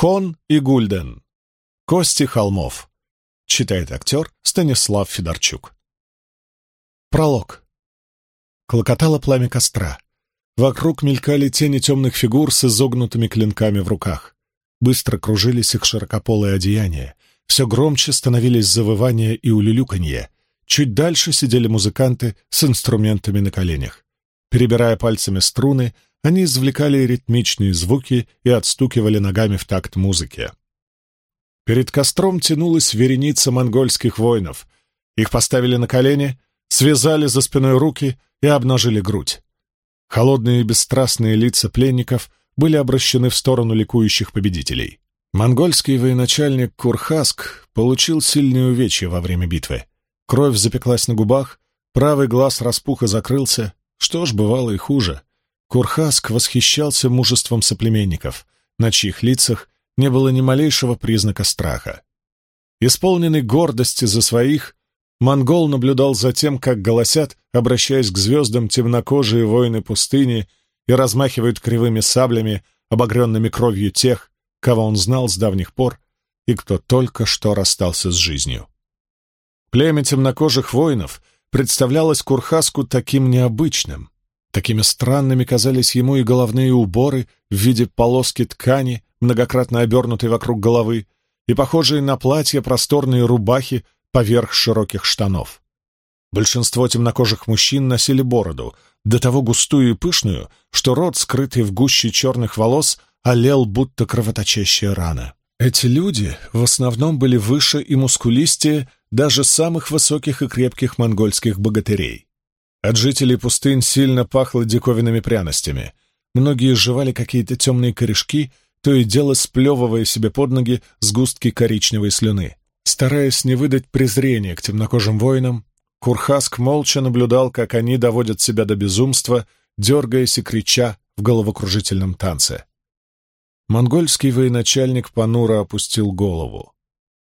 Кон и Гульден. Кости холмов. Читает актер Станислав Федорчук. Пролог. Клокотало пламя костра. Вокруг мелькали тени темных фигур с изогнутыми клинками в руках. Быстро кружились их широкополые одеяния. Все громче становились завывания и улюлюканье. Чуть дальше сидели музыканты с инструментами на коленях. Перебирая пальцами струны, они извлекали ритмичные звуки и отстукивали ногами в такт музыке. Перед костром тянулась вереница монгольских воинов. Их поставили на колени, связали за спиной руки и обнажили грудь. Холодные и бесстрастные лица пленников были обращены в сторону ликующих победителей. Монгольский военачальник Курхаск получил сильные увечья во время битвы. Кровь запеклась на губах, правый глаз распух и закрылся, что ж, бывало и хуже — Курхаск восхищался мужеством соплеменников, на чьих лицах не было ни малейшего признака страха. Исполненный гордости за своих, монгол наблюдал за тем, как голосят, обращаясь к звездам темнокожие воины пустыни и размахивают кривыми саблями, обогренными кровью тех, кого он знал с давних пор и кто только что расстался с жизнью. Племя темнокожих воинов представлялось Курхаску таким необычным — Такими странными казались ему и головные уборы в виде полоски ткани, многократно обернутой вокруг головы, и похожие на платья просторные рубахи поверх широких штанов. Большинство темнокожих мужчин носили бороду, до того густую и пышную, что рот, скрытый в гуще черных волос, олел, будто кровоточащая рана. Эти люди в основном были выше и мускулистее даже самых высоких и крепких монгольских богатырей. От жителей пустынь сильно пахло диковинными пряностями. Многие жевали какие-то темные корешки, то и дело сплевывая себе под ноги сгустки коричневой слюны. Стараясь не выдать презрения к темнокожим воинам, Курхаск молча наблюдал, как они доводят себя до безумства, дергаясь и крича в головокружительном танце. Монгольский военачальник понуро опустил голову.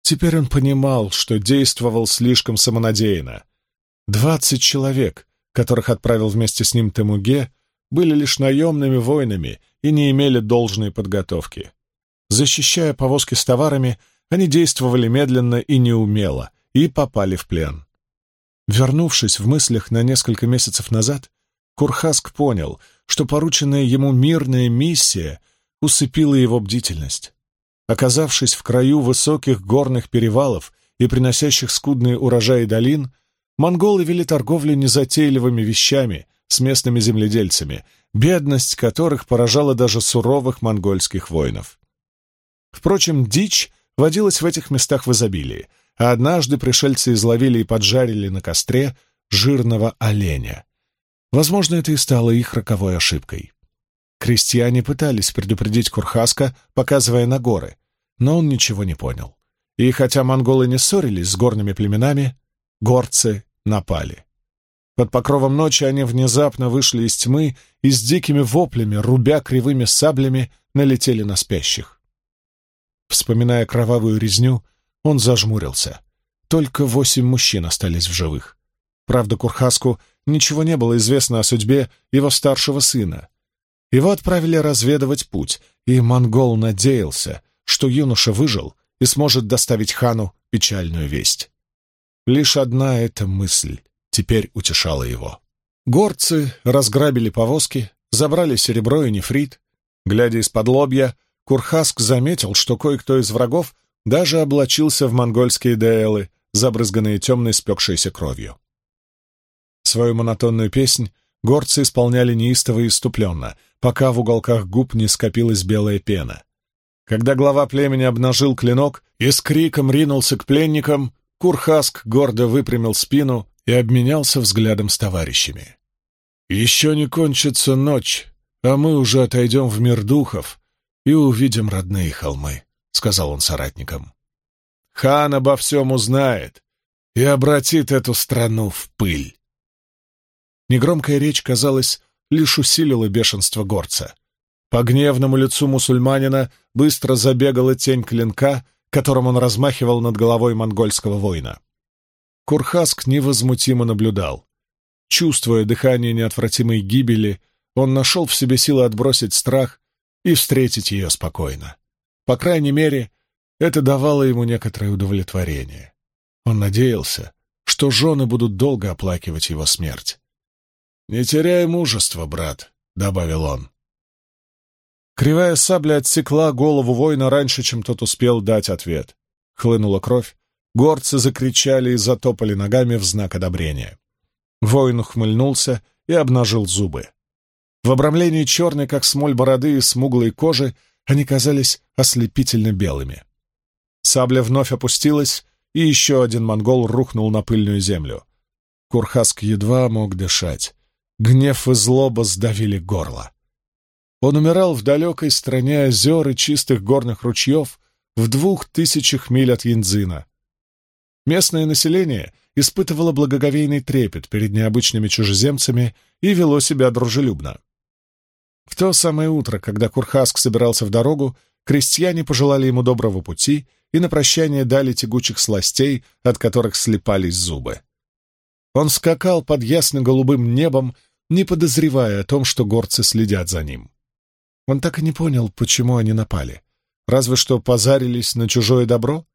Теперь он понимал, что действовал слишком самонадеянно. Двадцать человек, которых отправил вместе с ним Темуге, были лишь наемными воинами и не имели должной подготовки. Защищая повозки с товарами, они действовали медленно и неумело, и попали в плен. Вернувшись в мыслях на несколько месяцев назад, Курхаск понял, что порученная ему мирная миссия усыпила его бдительность. Оказавшись в краю высоких горных перевалов и приносящих скудные урожаи долин, Монголы вели торговлю незатейливыми вещами с местными земледельцами, бедность которых поражала даже суровых монгольских воинов. Впрочем, дичь водилась в этих местах в изобилии, а однажды пришельцы изловили и поджарили на костре жирного оленя. Возможно, это и стало их роковой ошибкой. Крестьяне пытались предупредить Курхаска, показывая на горы, но он ничего не понял. И хотя монголы не ссорились с горными племенами, горцы напали. Под покровом ночи они внезапно вышли из тьмы и с дикими воплями, рубя кривыми саблями, налетели на спящих. Вспоминая кровавую резню, он зажмурился. Только восемь мужчин остались в живых. Правда, Курхаску ничего не было известно о судьбе его старшего сына. Его отправили разведывать путь, и монгол надеялся, что юноша выжил и сможет доставить хану печальную весть. Лишь одна эта мысль теперь утешала его. Горцы разграбили повозки, забрали серебро и нефрит. Глядя из-под лобья, Курхаск заметил, что кое-кто из врагов даже облачился в монгольские деэлы, забрызганные темной спекшейся кровью. Свою монотонную песнь горцы исполняли неистово и иступленно, пока в уголках губ не скопилась белая пена. Когда глава племени обнажил клинок и с криком ринулся к пленникам, Курхаск гордо выпрямил спину и обменялся взглядом с товарищами. «Еще не кончится ночь, а мы уже отойдем в мир духов и увидим родные холмы», — сказал он соратникам. «Хан обо всем узнает и обратит эту страну в пыль». Негромкая речь, казалось, лишь усилила бешенство горца. По гневному лицу мусульманина быстро забегала тень клинка — которым он размахивал над головой монгольского воина. Курхаск невозмутимо наблюдал. Чувствуя дыхание неотвратимой гибели, он нашел в себе силы отбросить страх и встретить ее спокойно. По крайней мере, это давало ему некоторое удовлетворение. Он надеялся, что жены будут долго оплакивать его смерть. «Не теряй мужества, брат», — добавил он. Кривая сабля отсекла голову воина раньше, чем тот успел дать ответ. Хлынула кровь, горцы закричали и затопали ногами в знак одобрения. Воин ухмыльнулся и обнажил зубы. В обрамлении черной, как смоль бороды и смуглой кожи, они казались ослепительно белыми. Сабля вновь опустилась, и еще один монгол рухнул на пыльную землю. Курхаск едва мог дышать. Гнев и злоба сдавили горло. Он умирал в далекой стране озер и чистых горных ручьев в двух тысячах миль от Янзина. Местное население испытывало благоговейный трепет перед необычными чужеземцами и вело себя дружелюбно. В то самое утро, когда Курхаск собирался в дорогу, крестьяне пожелали ему доброго пути и на прощание дали тягучих сластей, от которых слепались зубы. Он скакал под ясно-голубым небом, не подозревая о том, что горцы следят за ним. Он так и не понял, почему они напали. Разве что позарились на чужое добро?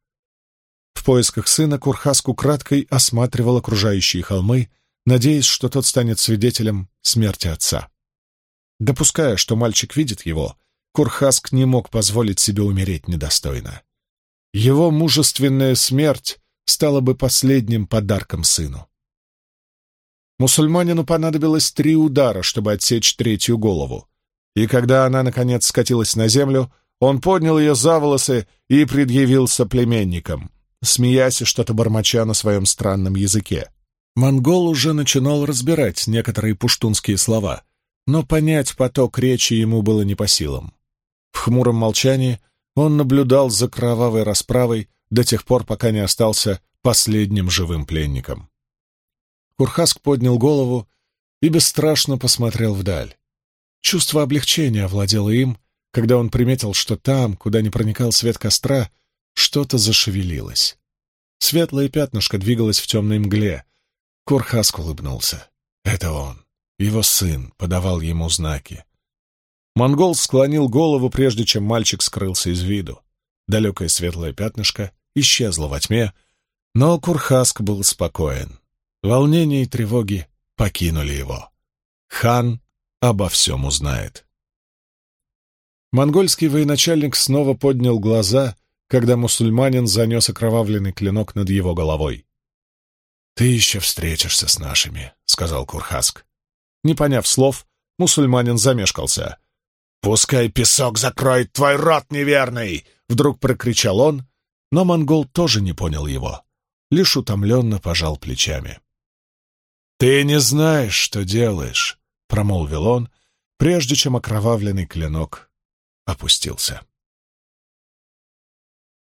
В поисках сына Курхаску краткой осматривал окружающие холмы, надеясь, что тот станет свидетелем смерти отца. Допуская, что мальчик видит его, Курхаск не мог позволить себе умереть недостойно. Его мужественная смерть стала бы последним подарком сыну. Мусульманину понадобилось три удара, чтобы отсечь третью голову и когда она, наконец, скатилась на землю, он поднял ее за волосы и предъявил соплеменникам, смеясь и что-то бормоча на своем странном языке. Монгол уже начинал разбирать некоторые пуштунские слова, но понять поток речи ему было не по силам. В хмуром молчании он наблюдал за кровавой расправой до тех пор, пока не остался последним живым пленником. Курхаск поднял голову и бесстрашно посмотрел вдаль. Чувство облегчения овладело им, когда он приметил, что там, куда не проникал свет костра, что-то зашевелилось. Светлое пятнышко двигалось в темной мгле. Курхаск улыбнулся. Это он, его сын, подавал ему знаки. Монгол склонил голову, прежде чем мальчик скрылся из виду. Далекое светлое пятнышко исчезло во тьме, но Курхаск был спокоен. Волнение и тревоги покинули его. Хан обо всем узнает. Монгольский военачальник снова поднял глаза, когда мусульманин занес окровавленный клинок над его головой. «Ты еще встретишься с нашими», — сказал Курхаск. Не поняв слов, мусульманин замешкался. «Пускай песок закроет твой рот неверный!» — вдруг прокричал он, но монгол тоже не понял его, лишь утомленно пожал плечами. «Ты не знаешь, что делаешь», — промолвил он, прежде чем окровавленный клинок опустился.